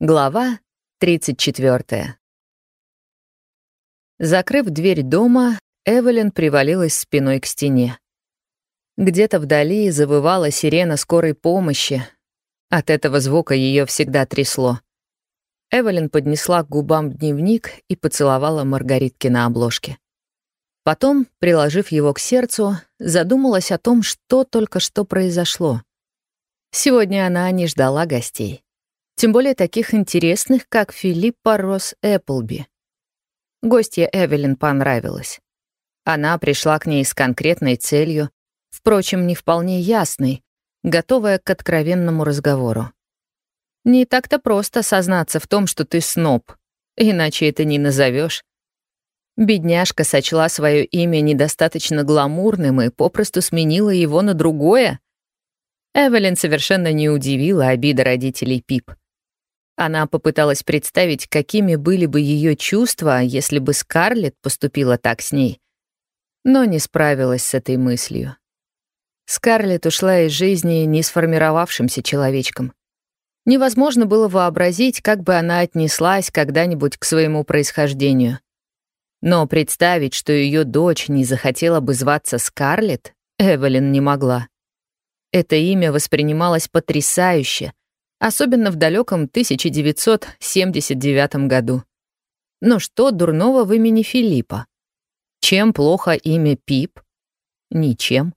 Глава 34. Закрыв дверь дома, Эвелин привалилась спиной к стене. Где-то вдали завывала сирена скорой помощи. От этого звука ее всегда трясло. Эвелин поднесла к губам дневник и поцеловала Маргаритки на обложке. Потом, приложив его к сердцу, задумалась о том, что только что произошло. Сегодня она не ждала гостей. Тем более таких интересных, как Филиппа Росс Эпплби. Гостья Эвелин понравилась. Она пришла к ней с конкретной целью, впрочем, не вполне ясной, готовая к откровенному разговору. Не так-то просто сознаться в том, что ты сноб, иначе это не назовешь. Бедняжка сочла свое имя недостаточно гламурным и попросту сменила его на другое. Эвелин совершенно не удивила обида родителей Пип. Она попыталась представить, какими были бы ее чувства, если бы Скарлетт поступила так с ней, но не справилась с этой мыслью. Скарлетт ушла из жизни не сформировавшимся человечком. Невозможно было вообразить, как бы она отнеслась когда-нибудь к своему происхождению. Но представить, что ее дочь не захотела бы зваться Скарлетт, Эвелин не могла. Это имя воспринималось потрясающе, особенно в далеком 1979 году. Но что дурного в имени Филиппа? Чем плохо имя Пип? Ничем.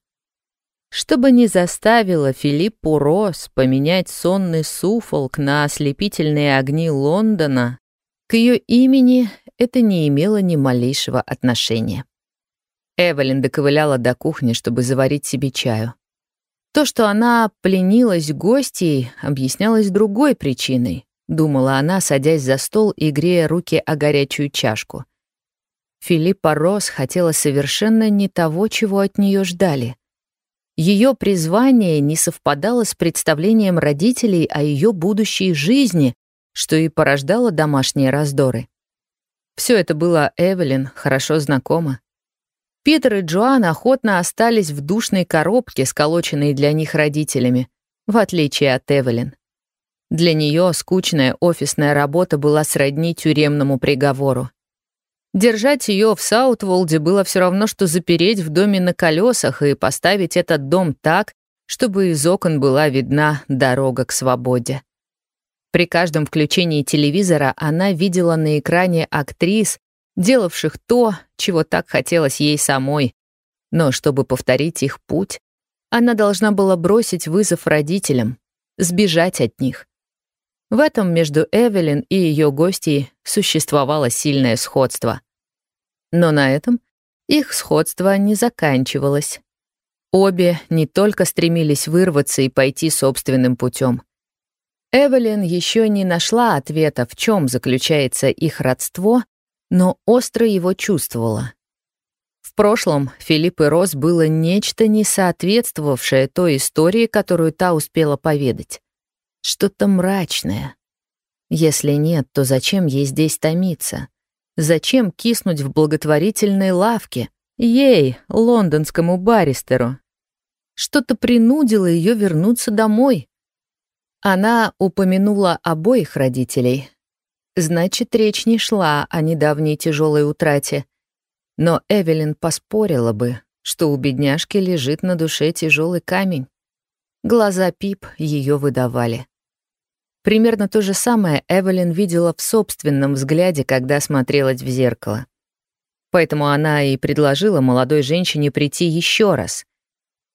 Чтобы не заставило Филиппу Росс поменять сонный суфолк на ослепительные огни Лондона, к ее имени это не имело ни малейшего отношения. Эвелин доковыляла до кухни, чтобы заварить себе чаю. То, что она пленилась гостьей, объяснялось другой причиной, думала она, садясь за стол и грея руки о горячую чашку. Филиппа Росс хотела совершенно не того, чего от нее ждали. Ее призвание не совпадало с представлением родителей о ее будущей жизни, что и порождало домашние раздоры. Все это было Эвелин хорошо знакомо. Питер и Джоан охотно остались в душной коробке, сколоченной для них родителями, в отличие от Эвелин. Для нее скучная офисная работа была сродни тюремному приговору. Держать ее в Саутволде было все равно, что запереть в доме на колесах и поставить этот дом так, чтобы из окон была видна дорога к свободе. При каждом включении телевизора она видела на экране актрис, делавших то, чего так хотелось ей самой. Но чтобы повторить их путь, она должна была бросить вызов родителям, сбежать от них. В этом между Эвелин и ее гостьей существовало сильное сходство. Но на этом их сходство не заканчивалось. Обе не только стремились вырваться и пойти собственным путем. Эвелин еще не нашла ответа, в чем заключается их родство, но остро его чувствовала. В прошлом Филипп и Рос было нечто, не соответствовавшее той истории, которую та успела поведать. Что-то мрачное. Если нет, то зачем ей здесь томиться? Зачем киснуть в благотворительной лавке? Ей, лондонскому баристеру. Что-то принудило ее вернуться домой. Она упомянула обоих родителей, Значит, речь не шла о недавней тяжелой утрате. Но Эвелин поспорила бы, что у бедняжки лежит на душе тяжелый камень. Глаза Пип ее выдавали. Примерно то же самое Эвелин видела в собственном взгляде, когда смотрелась в зеркало. Поэтому она и предложила молодой женщине прийти еще раз.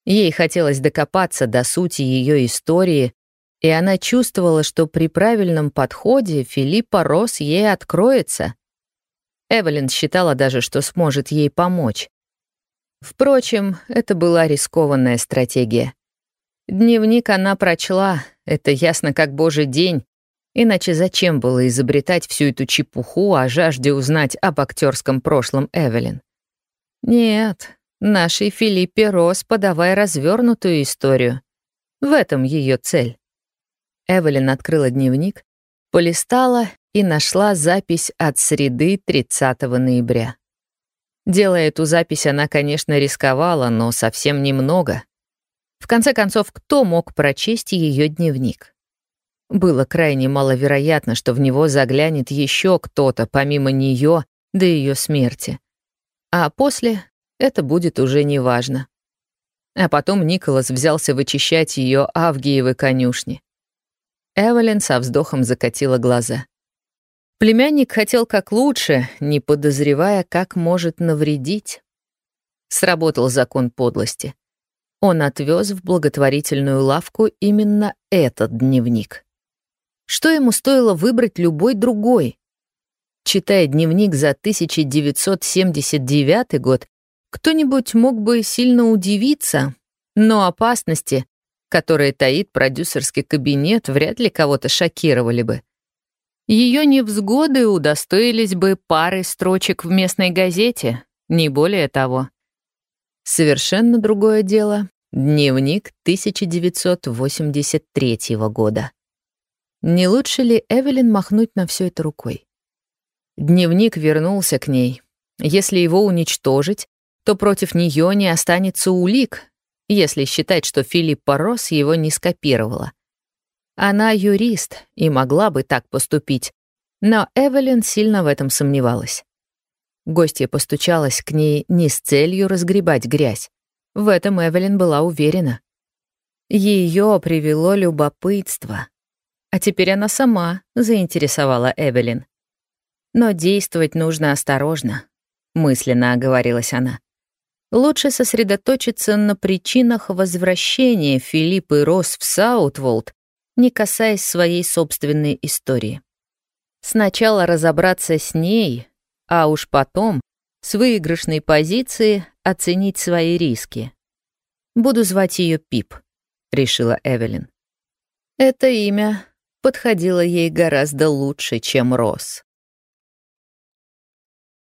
Ей хотелось докопаться до сути ее истории и она чувствовала, что при правильном подходе Филиппа Рос ей откроется. Эвелин считала даже, что сможет ей помочь. Впрочем, это была рискованная стратегия. Дневник она прочла, это ясно как божий день, иначе зачем было изобретать всю эту чепуху о жажде узнать об актерском прошлом Эвелин? Нет, нашей Филиппе Рос подавай развернутую историю. В этом ее цель. Эвелин открыла дневник, полистала и нашла запись от среды 30 ноября. Делая эту запись, она, конечно, рисковала, но совсем немного. В конце концов, кто мог прочесть ее дневник? Было крайне маловероятно, что в него заглянет еще кто-то, помимо нее, до ее смерти. А после это будет уже неважно. А потом Николас взялся вычищать ее Авгиевы конюшни. Эвелин со вздохом закатила глаза. Племянник хотел как лучше, не подозревая, как может навредить. Сработал закон подлости. Он отвез в благотворительную лавку именно этот дневник. Что ему стоило выбрать любой другой? Читая дневник за 1979 год, кто-нибудь мог бы сильно удивиться, но опасности, которые таит продюсерский кабинет, вряд ли кого-то шокировали бы. Ее невзгоды удостоились бы пары строчек в местной газете, не более того. Совершенно другое дело — дневник 1983 года. Не лучше ли Эвелин махнуть на все это рукой? Дневник вернулся к ней. Если его уничтожить, то против нее не останется улик, если считать, что Филиппа Росс его не скопировала. Она юрист и могла бы так поступить, но Эвелин сильно в этом сомневалась. Гостья постучалась к ней не с целью разгребать грязь. В этом Эвелин была уверена. Ее привело любопытство. А теперь она сама заинтересовала Эвелин. Но действовать нужно осторожно, мысленно оговорилась она. Лучше сосредоточиться на причинах возвращения Филиппа и Росс в Саутволд, не касаясь своей собственной истории. Сначала разобраться с ней, а уж потом с выигрышной позиции оценить свои риски. «Буду звать ее Пип», — решила Эвелин. Это имя подходило ей гораздо лучше, чем Росс.